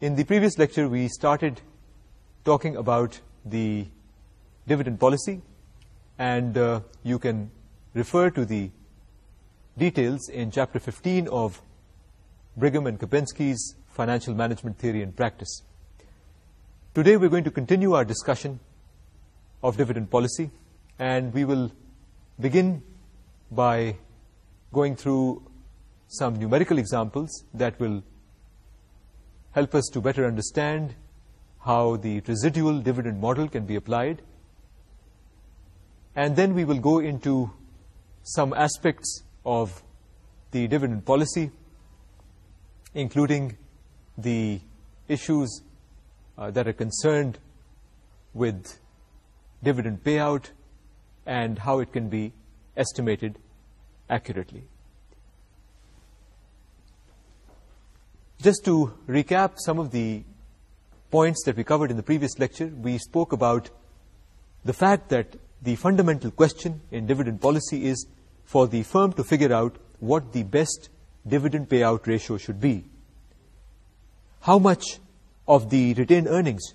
In the previous lecture, we started talking about the dividend policy, and uh, you can refer to the details in Chapter 15 of Brigham and Gapenski's Financial Management Theory and Practice. Today, we're going to continue our discussion of dividend policy, and we will begin by going through some numerical examples that will help us to better understand how the residual dividend model can be applied. And then we will go into some aspects of the dividend policy, including the issues uh, that are concerned with dividend payout and how it can be estimated accurately. just to recap some of the points that we covered in the previous lecture, we spoke about the fact that the fundamental question in dividend policy is for the firm to figure out what the best dividend payout ratio should be. How much of the retained earnings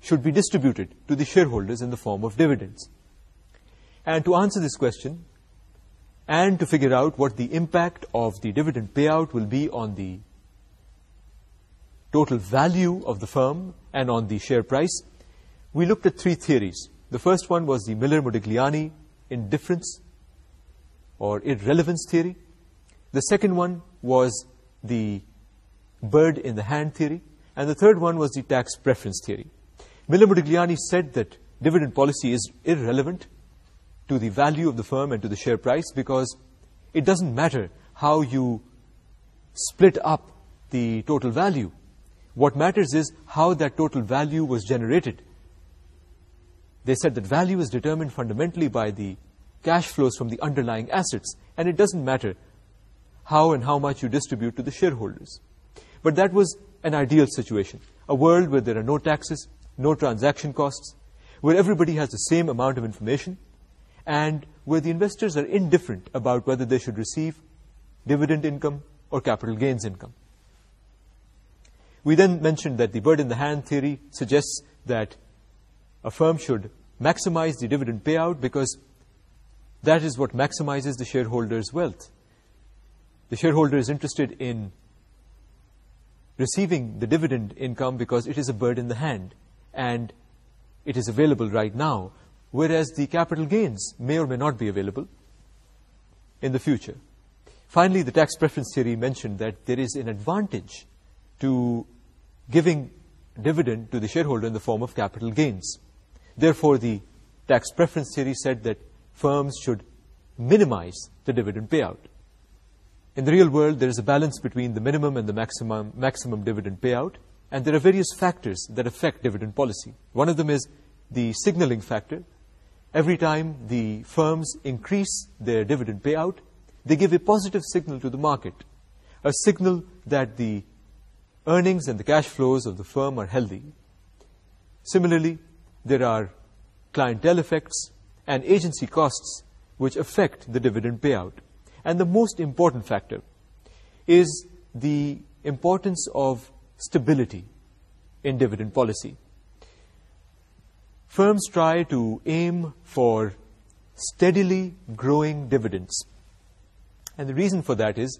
should be distributed to the shareholders in the form of dividends? And to answer this question, and to figure out what the impact of the dividend payout will be on the total value of the firm and on the share price, we looked at three theories. The first one was the Miller-Modigliani indifference or irrelevance theory. The second one was the bird-in-the-hand theory. And the third one was the tax preference theory. Miller-Modigliani said that dividend policy is irrelevant to the value of the firm and to the share price because it doesn't matter how you split up the total value. What matters is how that total value was generated. They said that value is determined fundamentally by the cash flows from the underlying assets, and it doesn't matter how and how much you distribute to the shareholders. But that was an ideal situation, a world where there are no taxes, no transaction costs, where everybody has the same amount of information, and where the investors are indifferent about whether they should receive dividend income or capital gains income. We then mentioned that the bird in the hand theory suggests that a firm should maximize the dividend payout because that is what maximizes the shareholder's wealth. The shareholder is interested in receiving the dividend income because it is a bird in the hand and it is available right now, whereas the capital gains may or may not be available in the future. Finally, the tax preference theory mentioned that there is an advantage to giving dividend to the shareholder in the form of capital gains. Therefore, the tax preference theory said that firms should minimize the dividend payout. In the real world, there is a balance between the minimum and the maximum, maximum dividend payout, and there are various factors that affect dividend policy. One of them is the signaling factor. Every time the firms increase their dividend payout, they give a positive signal to the market, a signal that the earnings and the cash flows of the firm are healthy. Similarly, there are clientele effects and agency costs which affect the dividend payout. And the most important factor is the importance of stability in dividend policy. Firms try to aim for steadily growing dividends. And the reason for that is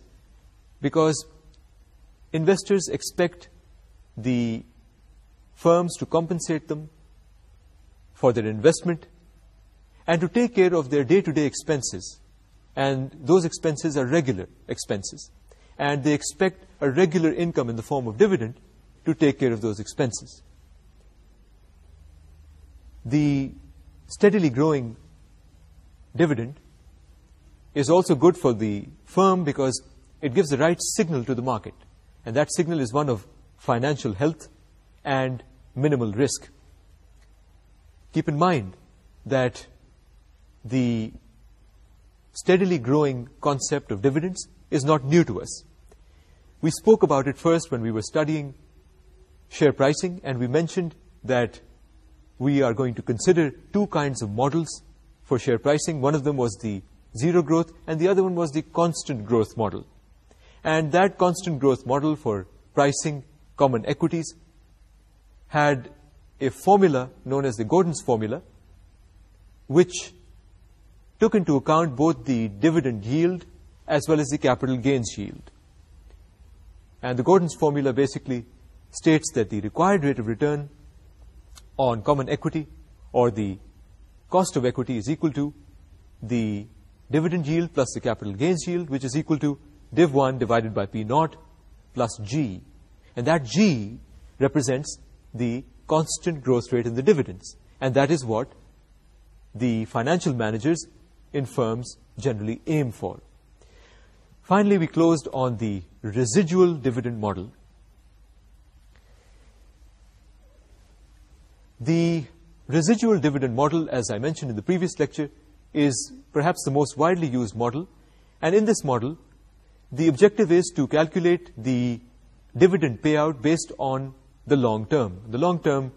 because investors expect the firms to compensate them for their investment and to take care of their day-to-day expenses. And those expenses are regular expenses. And they expect a regular income in the form of dividend to take care of those expenses. The steadily growing dividend is also good for the firm because it gives the right signal to the market and that signal is one of financial health and minimal risk. Keep in mind that the steadily growing concept of dividends is not new to us. We spoke about it first when we were studying share pricing and we mentioned that we are going to consider two kinds of models for share pricing. One of them was the zero growth and the other one was the constant growth model and that constant growth model for pricing common equities had a formula known as the Gordon's formula, which took into account both the dividend yield as well as the capital gains yield. And the Gordon's formula basically states that the required rate of return on common equity or the cost of equity is equal to the dividend yield plus the capital gains yield, which is equal to div 1 divided by p naught plus g and that g represents the constant growth rate in the dividends and that is what the financial managers in firms generally aim for. Finally, we closed on the residual dividend model. The residual dividend model, as I mentioned in the previous lecture, is perhaps the most widely used model. And in this model, the objective is to calculate the dividend payout based on the long term. The long term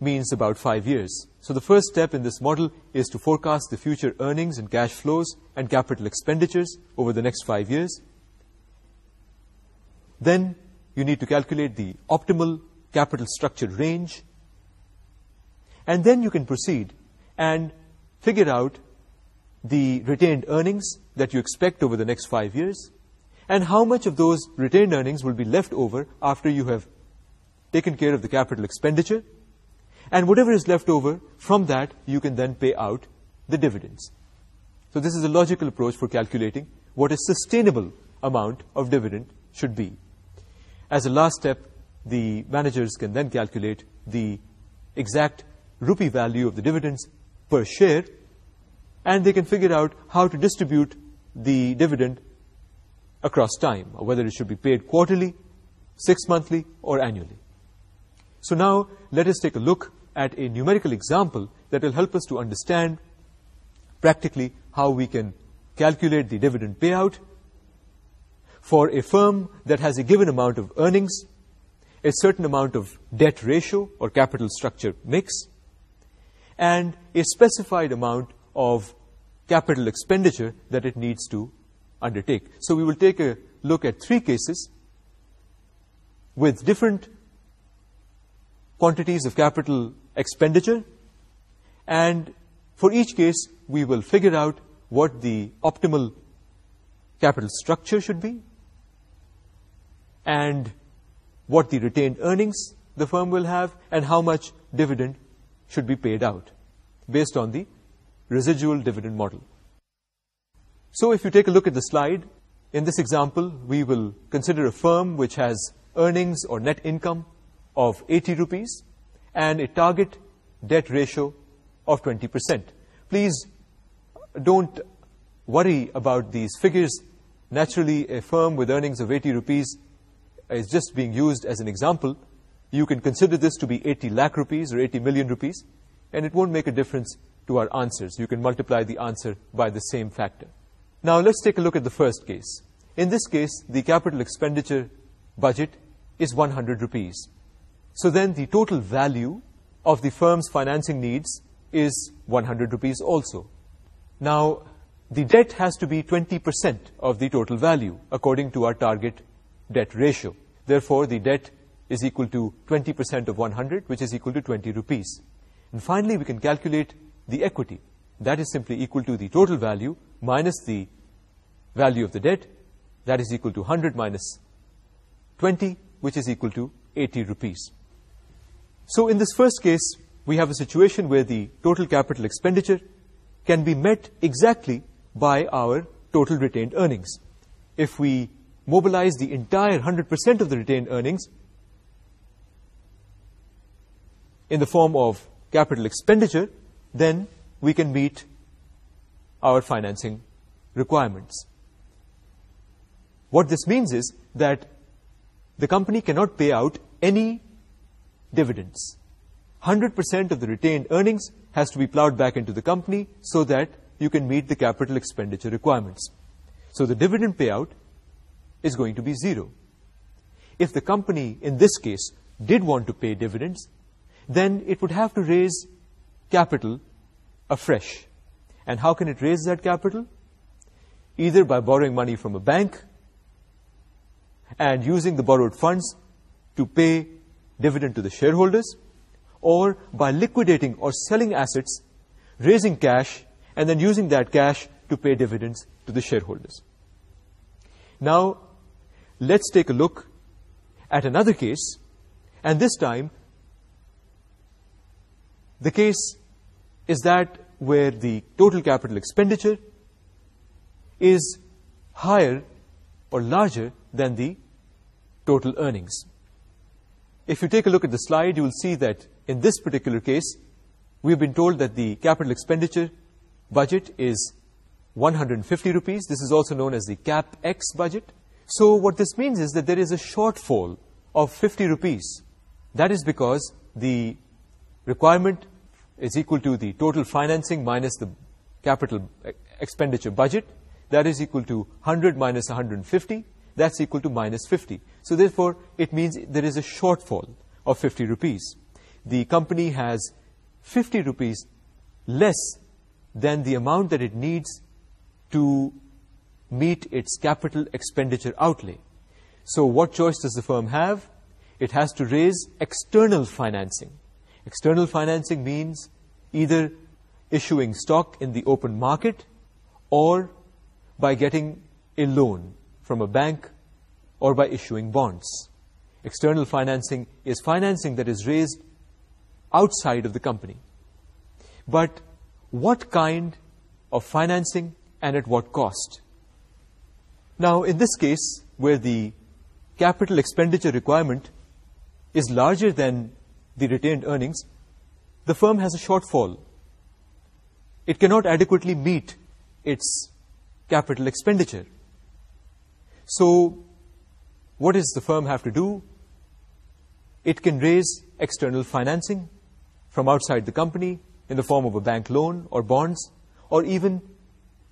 means about five years. So the first step in this model is to forecast the future earnings and cash flows and capital expenditures over the next five years. Then you need to calculate the optimal capital structure range. And then you can proceed and figure out the retained earnings that you expect over the next five years and how much of those retained earnings will be left over after you have taken care of the capital expenditure and whatever is left over from that you can then pay out the dividends. So this is a logical approach for calculating what a sustainable amount of dividend should be. As a last step, the managers can then calculate the exact rupee value of the dividends per share and they can figure out how to distribute the dividend across time, or whether it should be paid quarterly, six-monthly, or annually. So now, let us take a look at a numerical example that will help us to understand practically how we can calculate the dividend payout for a firm that has a given amount of earnings, a certain amount of debt ratio or capital structure mix, and a specified amount of capital expenditure that it needs to undertake. So we will take a look at three cases with different quantities of capital expenditure and for each case we will figure out what the optimal capital structure should be and what the retained earnings the firm will have and how much dividend should be paid out based on the residual dividend model. So if you take a look at the slide, in this example, we will consider a firm which has earnings or net income of 80 rupees and a target debt ratio of 20%. Please don't worry about these figures. Naturally, a firm with earnings of 80 rupees is just being used as an example. You can consider this to be 80 lakh rupees or 80 million rupees, and it won't make a difference to our answers. You can multiply the answer by the same factor. Now let's take a look at the first case. In this case, the capital expenditure budget is 100 rupees. So then the total value of the firm's financing needs is 100 rupees also. Now, the debt has to be 20% of the total value according to our target debt ratio. Therefore, the debt is equal to 20% of 100, which is equal to 20 rupees. And finally, we can calculate the equity. That is simply equal to the total value minus the value of the debt. That is equal to 100 minus 20, which is equal to 80 rupees. So in this first case, we have a situation where the total capital expenditure can be met exactly by our total retained earnings. If we mobilize the entire 100% of the retained earnings in the form of capital expenditure, then we can meet our financing requirements. What this means is that the company cannot pay out any dividends. 100% of the retained earnings has to be plowed back into the company so that you can meet the capital expenditure requirements. So the dividend payout is going to be zero. If the company, in this case, did want to pay dividends, then it would have to raise capital afresh. And how can it raise that capital? Either by borrowing money from a bank and using the borrowed funds to pay dividend to the shareholders or by liquidating or selling assets, raising cash, and then using that cash to pay dividends to the shareholders. Now, let's take a look at another case, and this time, the case is that where the total capital expenditure is higher or larger than the total earnings. If you take a look at the slide, you will see that in this particular case, we've been told that the capital expenditure budget is 150 rupees. This is also known as the CAPEX budget. So what this means is that there is a shortfall of 50 rupees. That is because the requirement is equal to the total financing minus the capital expenditure budget. That is equal to 100 minus 150. That's equal to minus 50. So therefore, it means there is a shortfall of 50 rupees. The company has 50 rupees less than the amount that it needs to meet its capital expenditure outlay. So what choice does the firm have? It has to raise external financing. External financing means either issuing stock in the open market or by getting a loan from a bank or by issuing bonds. External financing is financing that is raised outside of the company. But what kind of financing and at what cost? Now, in this case, where the capital expenditure requirement is larger than the retained earnings, the firm has a shortfall. It cannot adequately meet its capital expenditure. So, what does the firm have to do? It can raise external financing from outside the company in the form of a bank loan or bonds, or even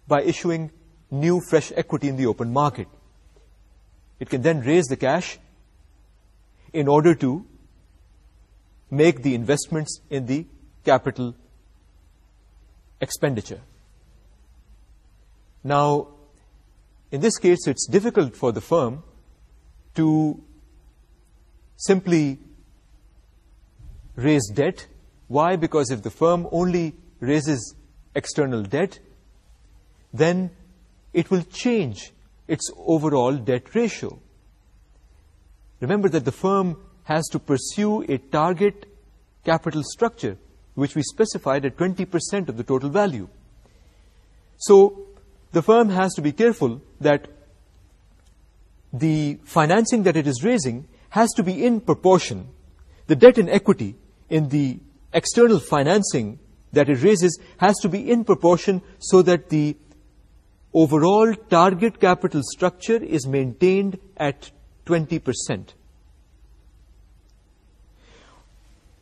by issuing new fresh equity in the open market. It can then raise the cash in order to make the investments in the capital expenditure. Now, in this case, it's difficult for the firm to simply raise debt. Why? Because if the firm only raises external debt, then it will change its overall debt ratio. Remember that the firm has to pursue a target capital structure which we specified at 20% of the total value. So the firm has to be careful that the financing that it is raising has to be in proportion. The debt and equity in the external financing that it raises has to be in proportion so that the overall target capital structure is maintained at 20%.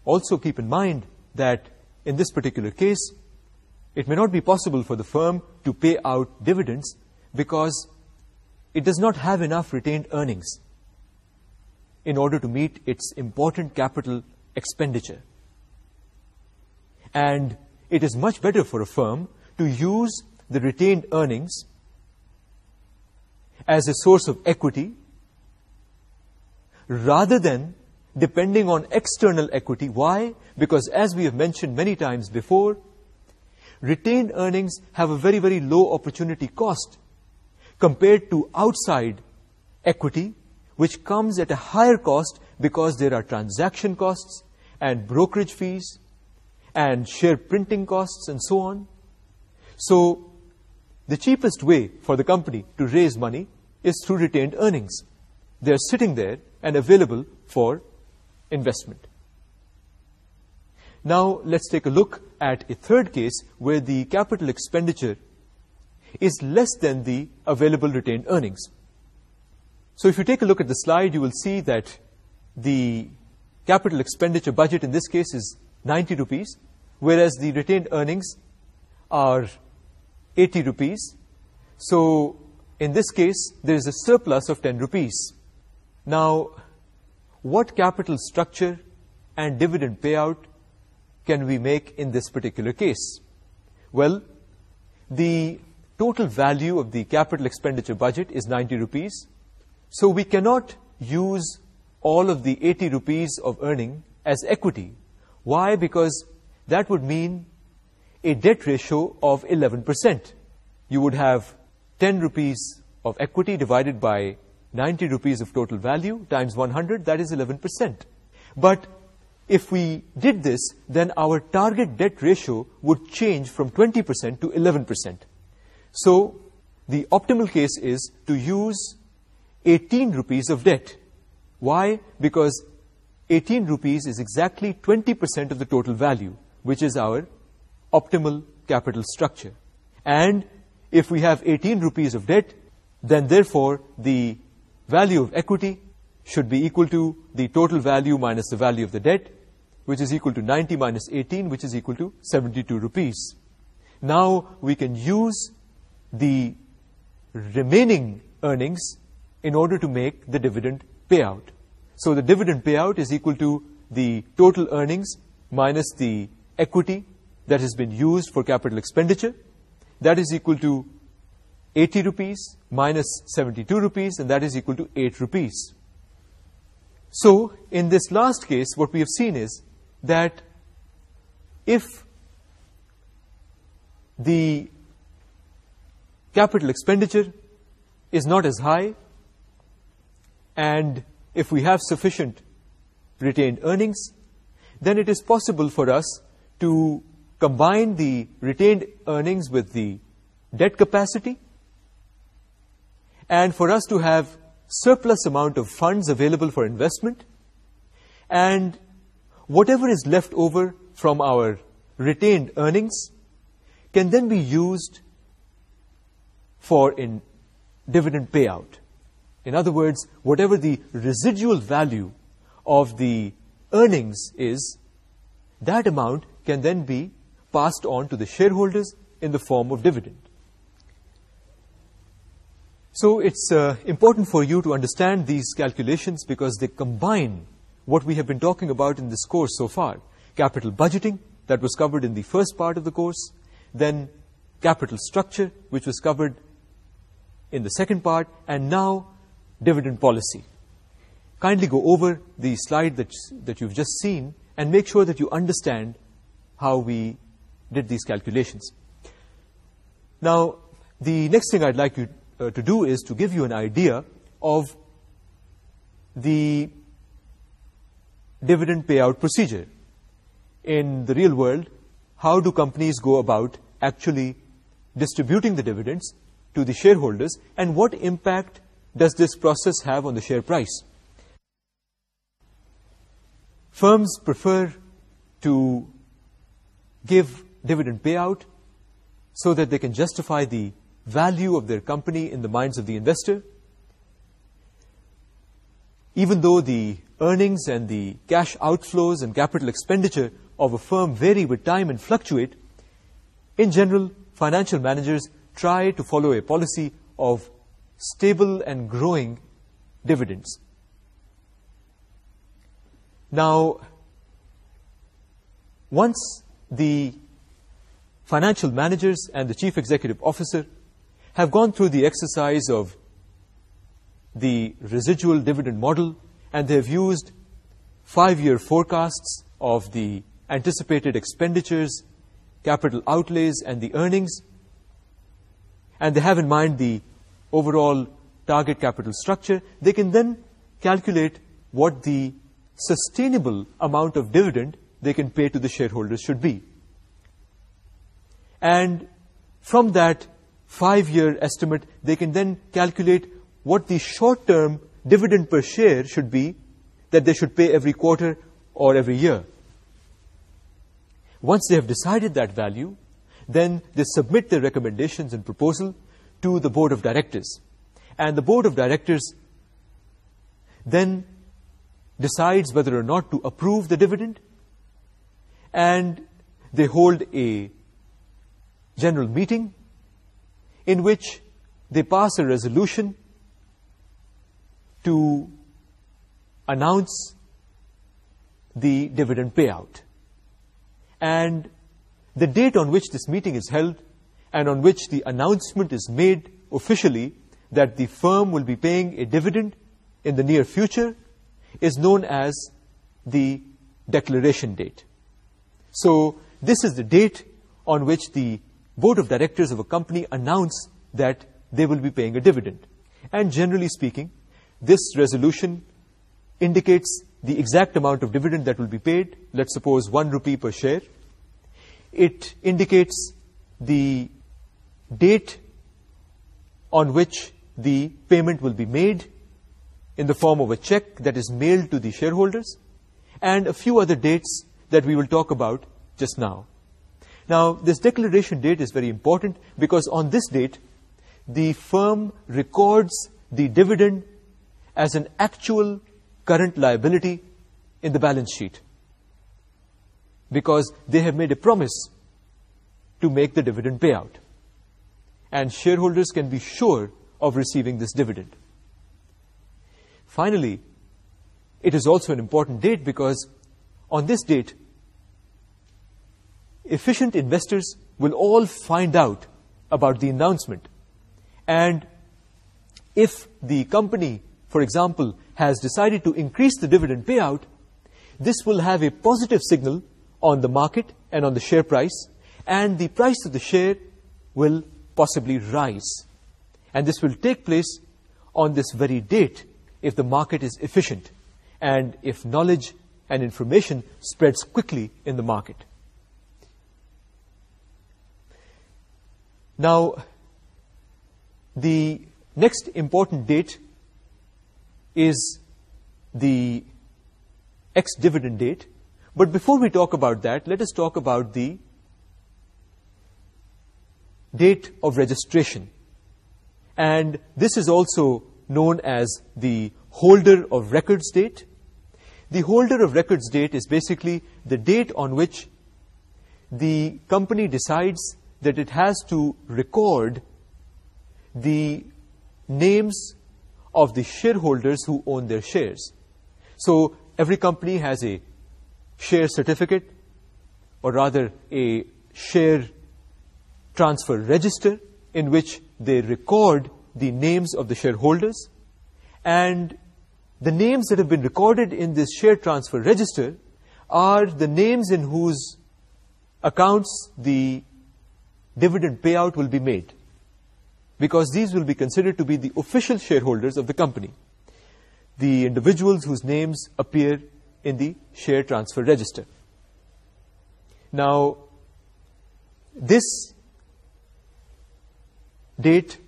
also keep in mind that in this particular case, it may not be possible for the firm to pay out dividends because it does not have enough retained earnings in order to meet its important capital expenditure. And it is much better for a firm to use the retained earnings as a source of equity rather than depending on external equity. Why? Because as we have mentioned many times before, retained earnings have a very, very low opportunity cost compared to outside equity, which comes at a higher cost because there are transaction costs and brokerage fees and share printing costs and so on. So the cheapest way for the company to raise money is through retained earnings. They are sitting there and available for investment. Now, let's take a look at a third case where the capital expenditure is less than the available retained earnings. So, if you take a look at the slide, you will see that the capital expenditure budget in this case is 90 rupees, whereas the retained earnings are 80 rupees. So, in this case, there is a surplus of 10 rupees. Now, what capital structure and dividend payout can we make in this particular case? Well, the total value of the capital expenditure budget is 90 rupees. So we cannot use all of the 80 rupees of earning as equity. Why? Because that would mean a debt ratio of 11%. You would have 10 rupees of equity divided by 90 rupees of total value times 100, that is 11%. But if we did this, then our target debt ratio would change from 20% to 11%. So the optimal case is to use 18 rupees of debt. Why? Because 18 rupees is exactly 20% of the total value, which is our optimal capital structure. And if we have 18 rupees of debt, then therefore the value of equity should be equal to the total value minus the value of the debt, which is equal to 90 minus 18, which is equal to 72 rupees. Now we can use the remaining earnings in order to make the dividend payout. So the dividend payout is equal to the total earnings minus the equity that has been used for capital expenditure. That is equal to 80 rupees minus 72 rupees and that is equal to 8 rupees. So in this last case what we have seen is that if the capital expenditure is not as high and if we have sufficient retained earnings then it is possible for us to combine the retained earnings with the debt capacity and for us to have surplus amount of funds available for investment and whatever is left over from our retained earnings can then be used for in dividend payout. In other words, whatever the residual value of the earnings is, that amount can then be passed on to the shareholders in the form of dividend. So it's uh, important for you to understand these calculations because they combine what we have been talking about in this course so far. Capital budgeting, that was covered in the first part of the course. Then capital structure, which was covered in the second part. And now dividend policy. Kindly go over the slide that, that you've just seen and make sure that you understand how we did these calculations. Now, the next thing I'd like you uh, to do is to give you an idea of the dividend payout procedure. In the real world, how do companies go about actually distributing the dividends to the shareholders and what impact does this process have on the share price? Firms prefer to give dividend payout so that they can justify the value of their company in the minds of the investor. Even though the earnings and the cash outflows and capital expenditure of a firm vary with time and fluctuate, in general, financial managers try to follow a policy of stable and growing dividends. Now, once the financial managers and the chief executive officer have gone through the exercise of the residual dividend model and they have used five-year forecasts of the anticipated expenditures, capital outlays, and the earnings. And they have in mind the overall target capital structure. They can then calculate what the sustainable amount of dividend they can pay to the shareholders should be. And from that five year estimate they can then calculate what the short term dividend per share should be that they should pay every quarter or every year. Once they have decided that value then they submit their recommendations and proposal to the board of directors. And the board of directors then decides whether or not to approve the dividend and they hold a general meeting in which they pass a resolution to announce the dividend payout. And the date on which this meeting is held and on which the announcement is made officially that the firm will be paying a dividend in the near future is known as the declaration date. So this is the date on which the board of directors of a company announce that they will be paying a dividend. And generally speaking, this resolution indicates the exact amount of dividend that will be paid, let's suppose 1 rupee per share. It indicates the date on which the payment will be made in the form of a check that is mailed to the shareholders and a few other dates that we will talk about just now. Now, this declaration date is very important because on this date, the firm records the dividend as an actual current liability in the balance sheet because they have made a promise to make the dividend payout and shareholders can be sure of receiving this dividend. Finally, it is also an important date because on this date, efficient investors will all find out about the announcement. And if the company, for example, has decided to increase the dividend payout, this will have a positive signal on the market and on the share price, and the price of the share will possibly rise. And this will take place on this very date if the market is efficient and if knowledge and information spreads quickly in the market. Now, the next important date is the ex-dividend date. But before we talk about that, let us talk about the date of registration. And this is also known as the holder of records date. The holder of records date is basically the date on which the company decides that it has to record the names of the shareholders who own their shares. So every company has a share certificate or rather a share transfer register in which they record the names of the shareholders and the names that have been recorded in this share transfer register are the names in whose accounts the dividend payout will be made because these will be considered to be the official shareholders of the company, the individuals whose names appear in the share transfer register. Now, this date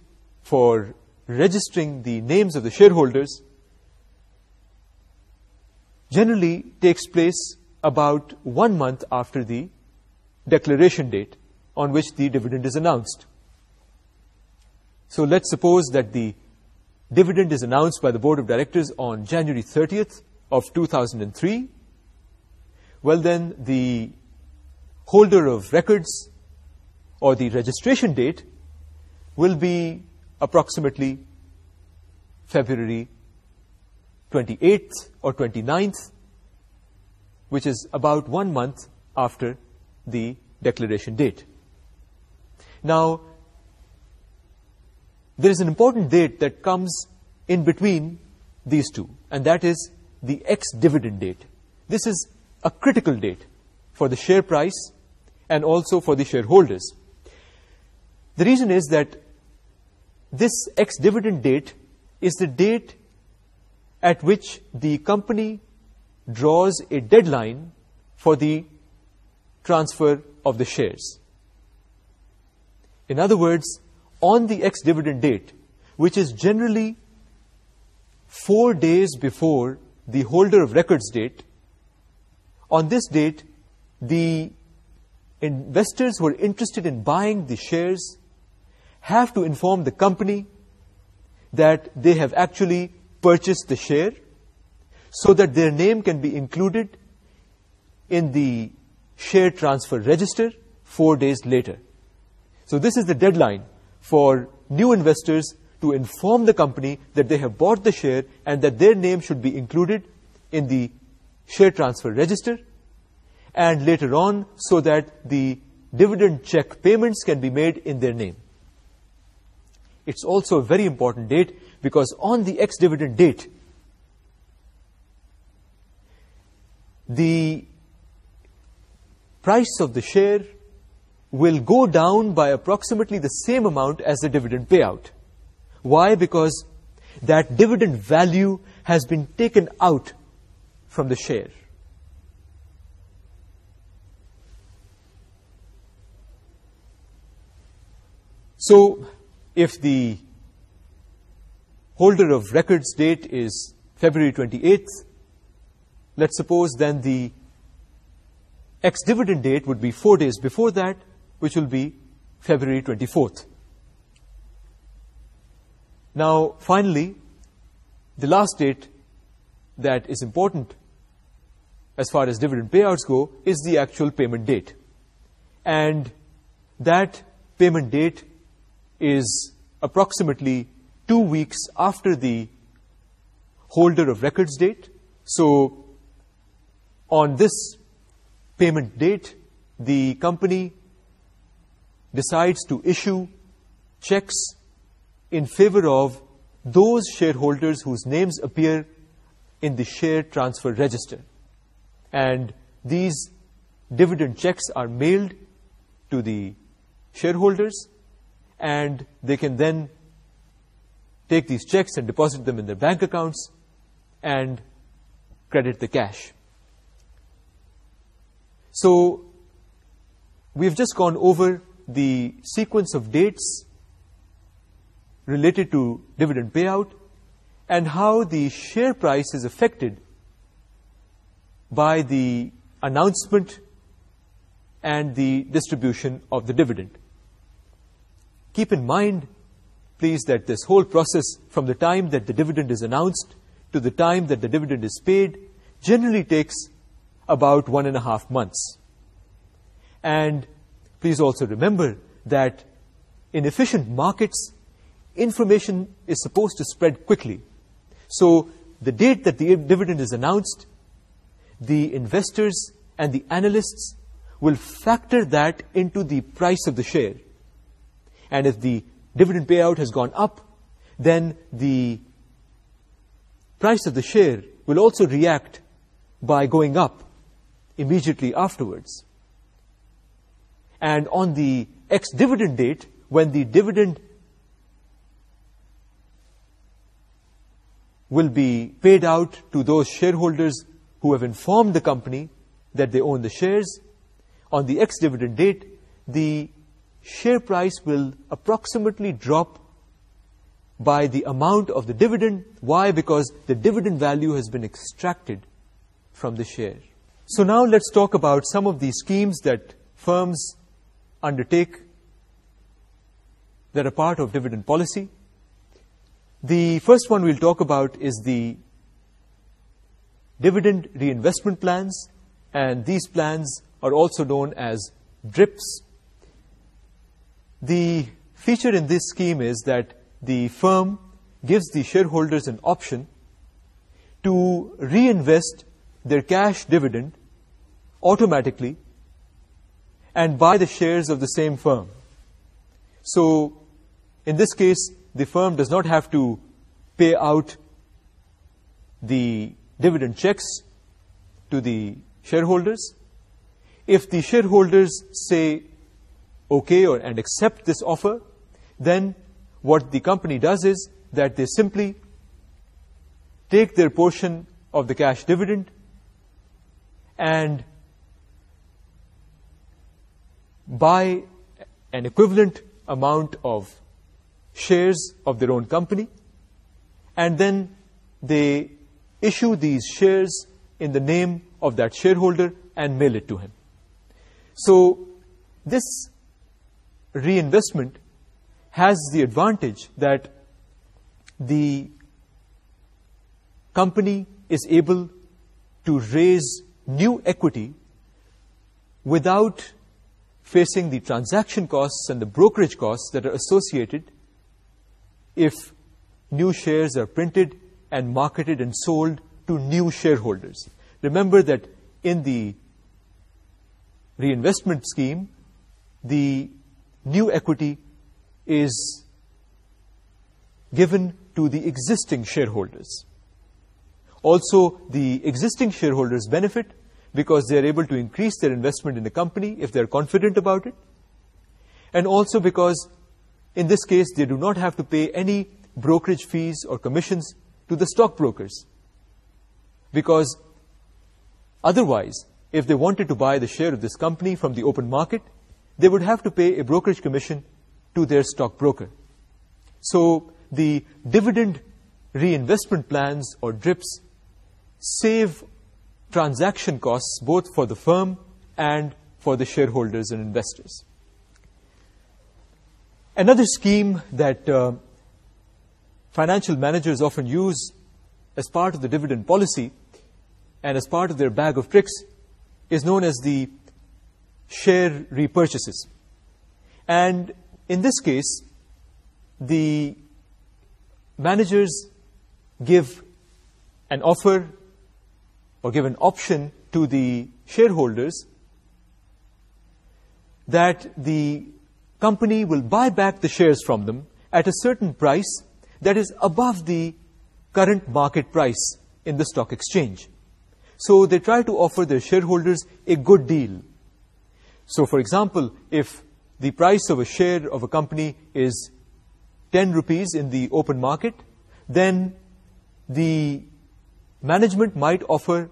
for registering the names of the shareholders generally takes place about one month after the declaration date on which the dividend is announced. So let's suppose that the dividend is announced by the Board of Directors on January 30th of 2003. Well then, the holder of records or the registration date will be approximately February 28th or 29th, which is about one month after the declaration date. Now, there is an important date that comes in between these two, and that is the ex-dividend date. This is a critical date for the share price and also for the shareholders. The reason is that this ex-dividend date is the date at which the company draws a deadline for the transfer of the shares. In other words, on the ex-dividend date, which is generally four days before the holder of records date, on this date, the investors who are interested in buying the shares have to inform the company that they have actually purchased the share so that their name can be included in the share transfer register four days later. So this is the deadline for new investors to inform the company that they have bought the share and that their name should be included in the share transfer register and later on so that the dividend check payments can be made in their name. It's also a very important date because on the ex-dividend date, the price of the share will go down by approximately the same amount as the dividend payout. Why? Because that dividend value has been taken out from the share. So, if the holder of records date is February 28th, let's suppose then the ex-dividend date would be four days before that, which will be February 24th. Now, finally, the last date that is important as far as dividend payouts go is the actual payment date. And that payment date is approximately two weeks after the holder of records date. So, on this payment date, the company decides to issue checks in favor of those shareholders whose names appear in the share transfer register. And these dividend checks are mailed to the shareholders and they can then take these checks and deposit them in their bank accounts and credit the cash. So we've just gone over the sequence of dates related to dividend payout and how the share price is affected by the announcement and the distribution of the dividend. Keep in mind, please, that this whole process from the time that the dividend is announced to the time that the dividend is paid generally takes about one and a half months. And please also remember that in efficient markets, information is supposed to spread quickly. So the date that the dividend is announced, the investors and the analysts will factor that into the price of the share. And if the dividend payout has gone up, then the price of the share will also react by going up immediately afterwards and on the ex-dividend date, when the dividend will be paid out to those shareholders who have informed the company that they own the shares, on the ex-dividend date, the share price will approximately drop by the amount of the dividend. Why? Because the dividend value has been extracted from the share. So now let's talk about some of the schemes that firms undertake that are part of dividend policy. The first one we'll talk about is the dividend reinvestment plans, and these plans are also known as DRIPs. The feature in this scheme is that the firm gives the shareholders an option to reinvest their cash dividend automatically automatically and buy the shares of the same firm. So, in this case, the firm does not have to pay out the dividend checks to the shareholders. If the shareholders say okay and accept this offer, then what the company does is that they simply take their portion of the cash dividend and buy an equivalent amount of shares of their own company and then they issue these shares in the name of that shareholder and mail it to him. So this reinvestment has the advantage that the company is able to raise new equity without facing the transaction costs and the brokerage costs that are associated if new shares are printed and marketed and sold to new shareholders. Remember that in the reinvestment scheme, the new equity is given to the existing shareholders. Also, the existing shareholders benefit because they are able to increase their investment in the company if they are confident about it, and also because in this case they do not have to pay any brokerage fees or commissions to the stockbrokers. Because otherwise, if they wanted to buy the share of this company from the open market, they would have to pay a brokerage commission to their stockbroker. So the dividend reinvestment plans or DRIPs save Transaction costs, both for the firm and for the shareholders and investors. Another scheme that uh, financial managers often use as part of the dividend policy and as part of their bag of tricks is known as the share repurchases. And in this case, the managers give an offer or give an option to the shareholders that the company will buy back the shares from them at a certain price that is above the current market price in the stock exchange. So they try to offer their shareholders a good deal. So for example, if the price of a share of a company is 10 rupees in the open market, then the management might offer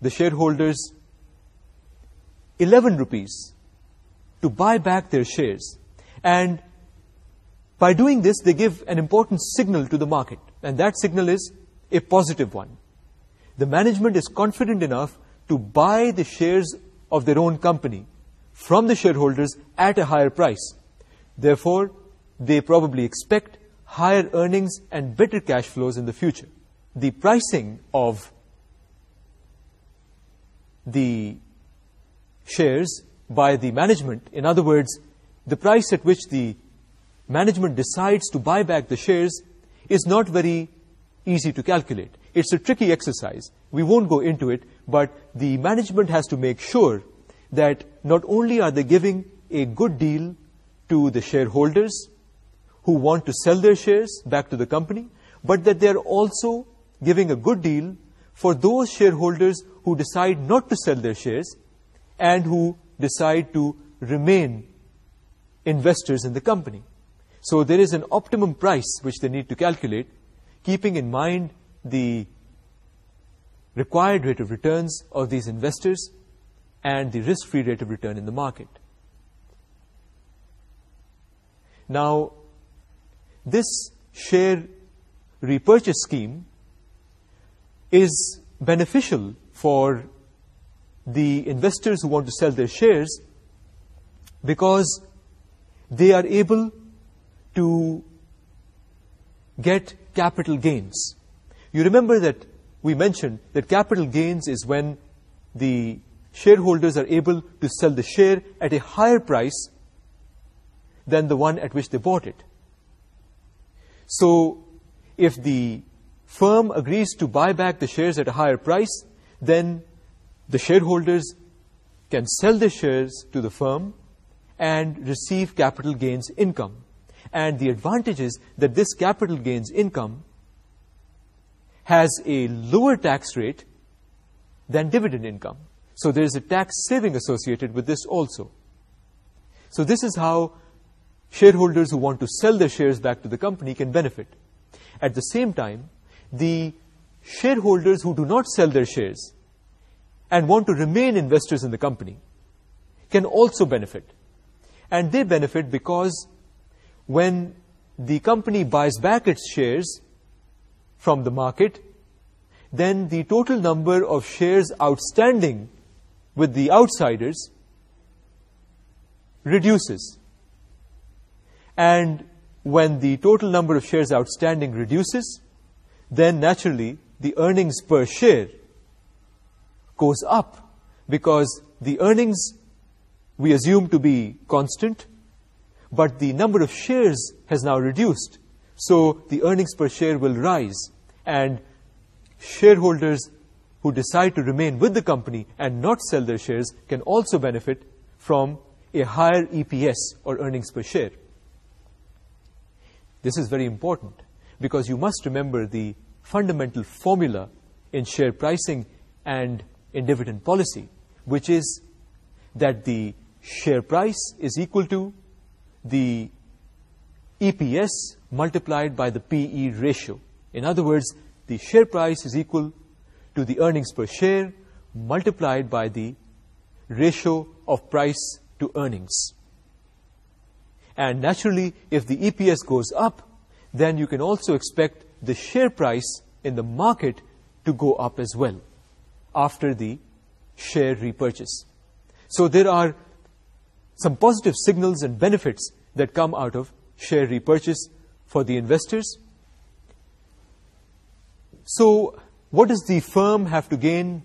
the shareholders 11 rupees to buy back their shares and by doing this they give an important signal to the market and that signal is a positive one. The management is confident enough to buy the shares of their own company from the shareholders at a higher price. Therefore, they probably expect higher earnings and better cash flows in the future the pricing of the shares by the management. In other words, the price at which the management decides to buy back the shares is not very easy to calculate. It's a tricky exercise. We won't go into it, but the management has to make sure that not only are they giving a good deal to the shareholders who want to sell their shares back to the company, but that they are also giving a good deal for those shareholders who decide not to sell their shares and who decide to remain investors in the company. So there is an optimum price which they need to calculate, keeping in mind the required rate of returns of these investors and the risk-free rate of return in the market. Now, this share repurchase scheme is beneficial for the investors who want to sell their shares because they are able to get capital gains. You remember that we mentioned that capital gains is when the shareholders are able to sell the share at a higher price than the one at which they bought it. So if the firm agrees to buy back the shares at a higher price, then the shareholders can sell the shares to the firm and receive capital gains income. And the advantage is that this capital gains income has a lower tax rate than dividend income. So there is a tax saving associated with this also. So this is how shareholders who want to sell their shares back to the company can benefit. At the same time, the shareholders who do not sell their shares and want to remain investors in the company can also benefit. And they benefit because when the company buys back its shares from the market, then the total number of shares outstanding with the outsiders reduces. And when the total number of shares outstanding reduces, then naturally the earnings per share goes up because the earnings we assume to be constant, but the number of shares has now reduced. So the earnings per share will rise and shareholders who decide to remain with the company and not sell their shares can also benefit from a higher EPS or earnings per share. This is very important because you must remember the fundamental formula in share pricing and in dividend policy, which is that the share price is equal to the EPS multiplied by the PE ratio. In other words, the share price is equal to the earnings per share multiplied by the ratio of price to earnings. And naturally, if the EPS goes up, then you can also expect the share price in the market to go up as well after the share repurchase. So there are some positive signals and benefits that come out of share repurchase for the investors. So what does the firm have to gain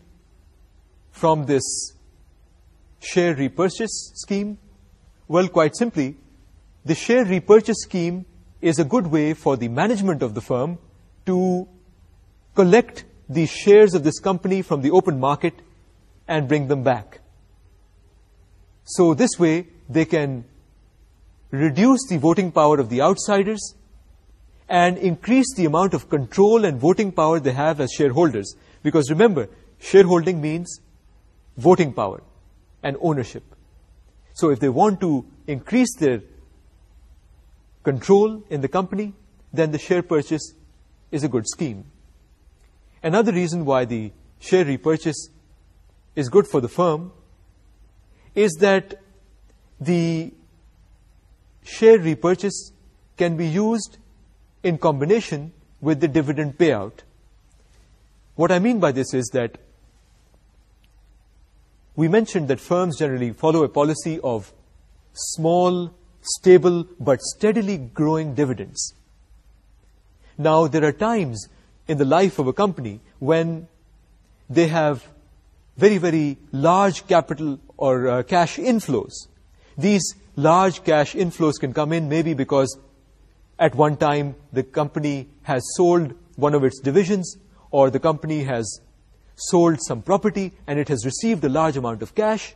from this share repurchase scheme? Well, quite simply, the share repurchase scheme is a good way for the management of the firm to collect the shares of this company from the open market and bring them back. So this way, they can reduce the voting power of the outsiders and increase the amount of control and voting power they have as shareholders. Because remember, shareholding means voting power and ownership. So if they want to increase their control in the company, then the share purchase is a good scheme. Another reason why the share repurchase is good for the firm is that the share repurchase can be used in combination with the dividend payout. What I mean by this is that we mentioned that firms generally follow a policy of small stable but steadily growing dividends. Now, there are times in the life of a company when they have very, very large capital or uh, cash inflows. These large cash inflows can come in maybe because at one time the company has sold one of its divisions or the company has sold some property and it has received a large amount of cash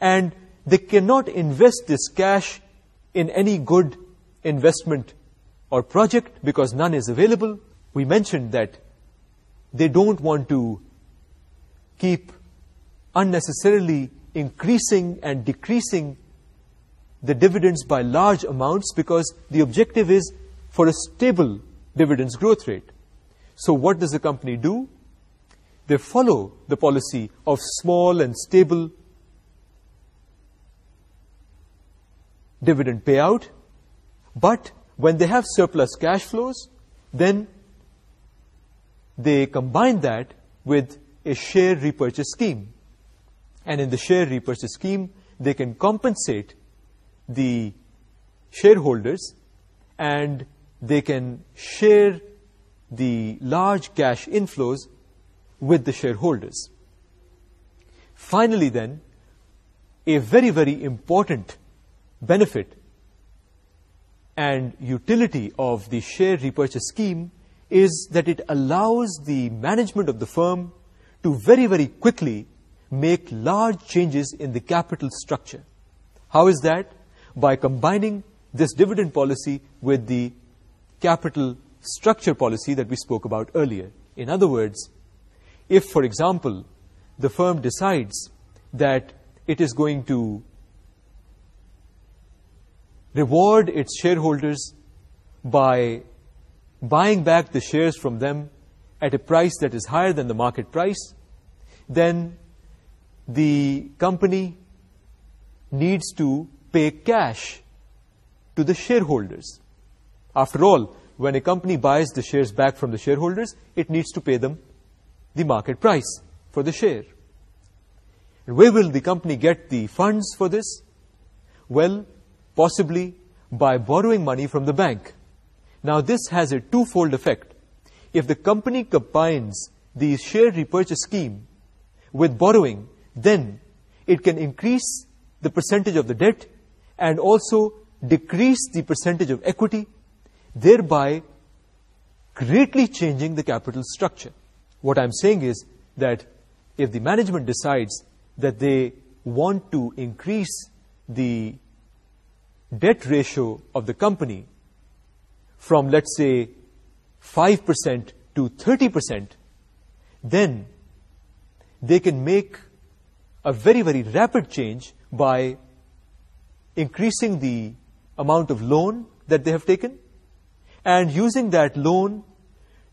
and they cannot invest this cash in any good investment or project because none is available. We mentioned that they don't want to keep unnecessarily increasing and decreasing the dividends by large amounts because the objective is for a stable dividends growth rate. So what does the company do? They follow the policy of small and stable dividend payout, but when they have surplus cash flows, then they combine that with a share repurchase scheme. And in the share repurchase scheme, they can compensate the shareholders and they can share the large cash inflows with the shareholders. Finally then, a very, very important benefit and utility of the share repurchase scheme is that it allows the management of the firm to very, very quickly make large changes in the capital structure. How is that? By combining this dividend policy with the capital structure policy that we spoke about earlier. In other words, if, for example, the firm decides that it is going to reward its shareholders by buying back the shares from them at a price that is higher than the market price, then the company needs to pay cash to the shareholders. After all, when a company buys the shares back from the shareholders, it needs to pay them the market price for the share. Where will the company get the funds for this? Well, possibly by borrowing money from the bank. Now this has a twofold effect. If the company combines the share repurchase scheme with borrowing, then it can increase the percentage of the debt and also decrease the percentage of equity, thereby greatly changing the capital structure. What I'm saying is that if the management decides that they want to increase the debt ratio of the company from let's say 5% to 30% then they can make a very very rapid change by increasing the amount of loan that they have taken and using that loan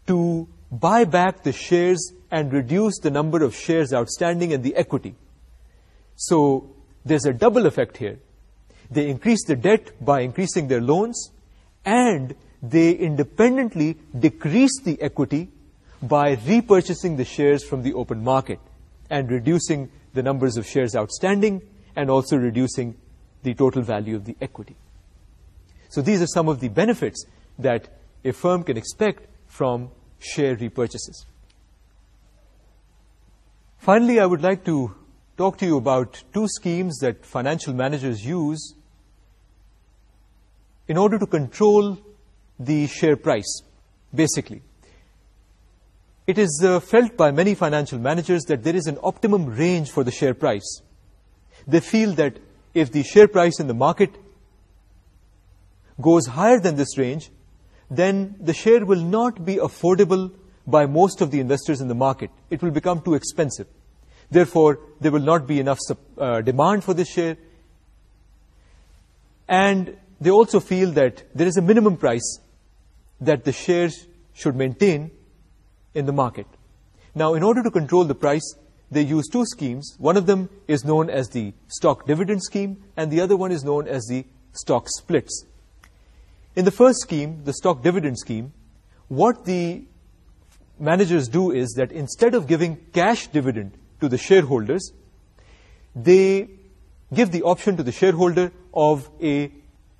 to buy back the shares and reduce the number of shares outstanding and the equity. So there's a double effect here they increase the debt by increasing their loans and they independently decrease the equity by repurchasing the shares from the open market and reducing the numbers of shares outstanding and also reducing the total value of the equity. So these are some of the benefits that a firm can expect from share repurchases. Finally, I would like to talk to you about two schemes that financial managers use in order to control the share price, basically. It is uh, felt by many financial managers that there is an optimum range for the share price. They feel that if the share price in the market goes higher than this range, then the share will not be affordable by most of the investors in the market. It will become too expensive therefore there will not be enough uh, demand for this share. And they also feel that there is a minimum price that the shares should maintain in the market. Now in order to control the price they use two schemes. One of them is known as the stock dividend scheme and the other one is known as the stock splits. In the first scheme the stock dividend scheme what the managers do is that instead of giving cash dividend to the shareholders, they give the option to the shareholder of a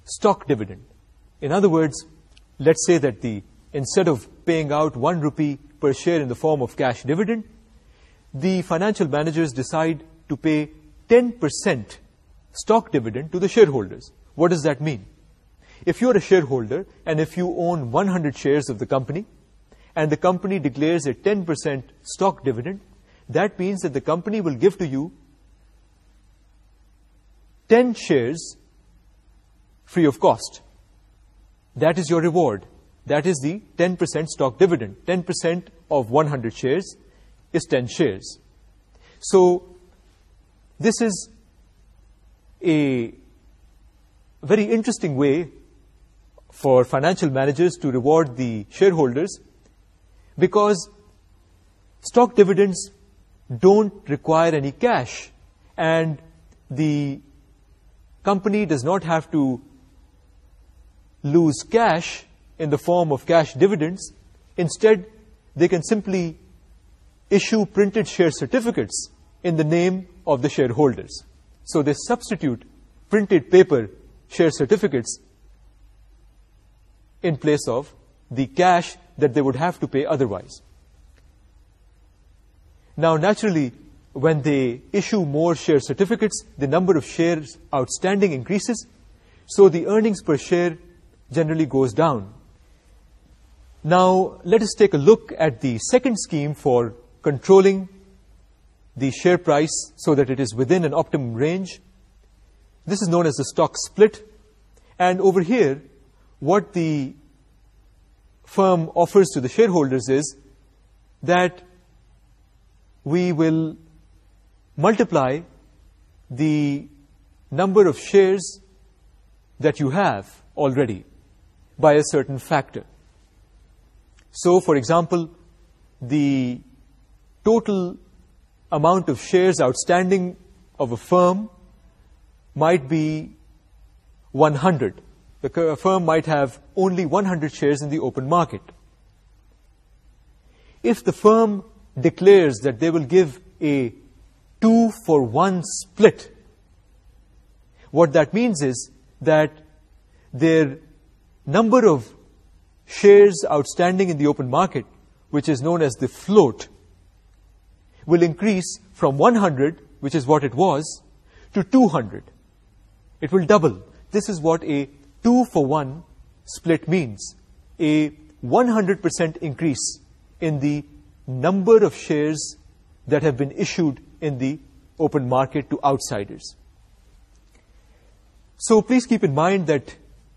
stock dividend. In other words, let's say that the instead of paying out one rupee per share in the form of cash dividend, the financial managers decide to pay 10% stock dividend to the shareholders. What does that mean? If you are a shareholder and if you own 100 shares of the company and the company declares a 10% stock dividend, that means that the company will give to you 10 shares free of cost. That is your reward. That is the 10% stock dividend. 10% of 100 shares is 10 shares. So this is a very interesting way for financial managers to reward the shareholders because stock dividends don't require any cash and the company does not have to lose cash in the form of cash dividends. Instead, they can simply issue printed share certificates in the name of the shareholders. So they substitute printed paper share certificates in place of the cash that they would have to pay otherwise. Now naturally, when they issue more share certificates, the number of shares outstanding increases, so the earnings per share generally goes down. Now let us take a look at the second scheme for controlling the share price so that it is within an optimum range. This is known as the stock split. And over here, what the firm offers to the shareholders is that we will multiply the number of shares that you have already by a certain factor. So, for example, the total amount of shares outstanding of a firm might be 100. The firm might have only 100 shares in the open market. If the firm declares that they will give a two for one split. What that means is that their number of shares outstanding in the open market, which is known as the float, will increase from 100, which is what it was, to 200. It will double. This is what a two for one split means. A 100% increase in the number of shares that have been issued in the open market to outsiders. So please keep in mind that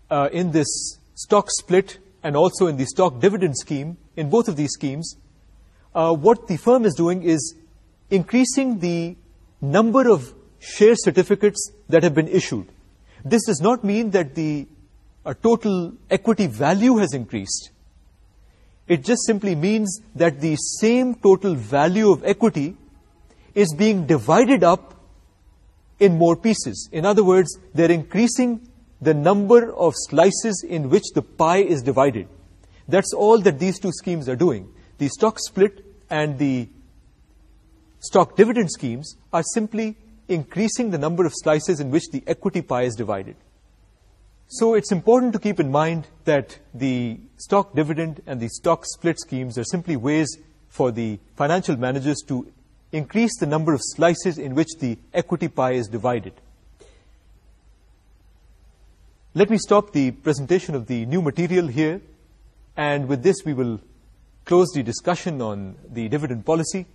uh, in this stock split and also in the stock dividend scheme, in both of these schemes, uh, what the firm is doing is increasing the number of share certificates that have been issued. This does not mean that the uh, total equity value has increased it just simply means that the same total value of equity is being divided up in more pieces. In other words, they're increasing the number of slices in which the pie is divided. That's all that these two schemes are doing. The stock split and the stock dividend schemes are simply increasing the number of slices in which the equity pie is divided. So it's important to keep in mind that the stock dividend and the stock split schemes are simply ways for the financial managers to increase the number of slices in which the equity pie is divided. Let me stop the presentation of the new material here, and with this we will close the discussion on the dividend policy.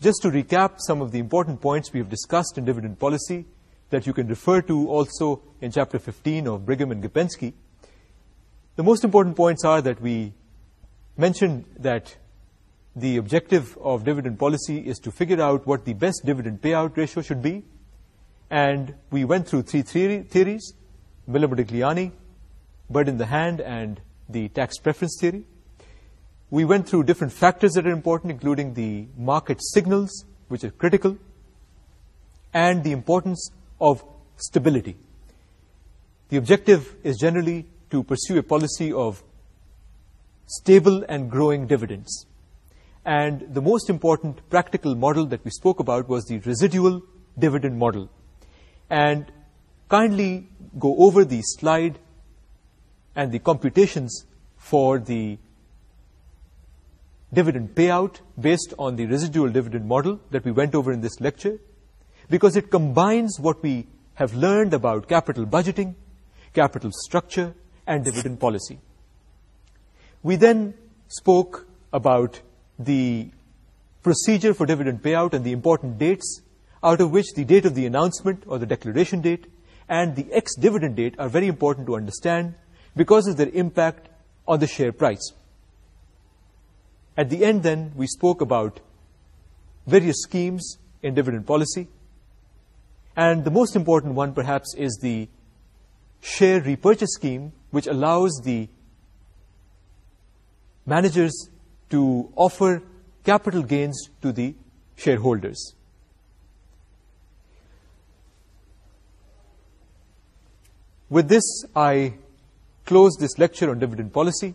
Just to recap some of the important points we have discussed in dividend policy, that you can refer to also in chapter 15 of Brigham and Gapenski. The most important points are that we mentioned that the objective of dividend policy is to figure out what the best dividend payout ratio should be. And we went through three theories, Miller-Modigliani, bird in the hand, and the tax preference theory. We went through different factors that are important, including the market signals, which are critical, and the importance of stability. The objective is generally to pursue a policy of stable and growing dividends. And the most important practical model that we spoke about was the residual dividend model. And kindly go over the slide and the computations for the dividend payout based on the residual dividend model that we went over in this lecture because it combines what we have learned about capital budgeting, capital structure, and dividend policy. We then spoke about the procedure for dividend payout and the important dates, out of which the date of the announcement or the declaration date and the ex-dividend date are very important to understand because of their impact on the share price. At the end then, we spoke about various schemes in dividend policy, and the most important one perhaps is the share repurchase scheme which allows the managers to offer capital gains to the shareholders. With this, I close this lecture on dividend policy.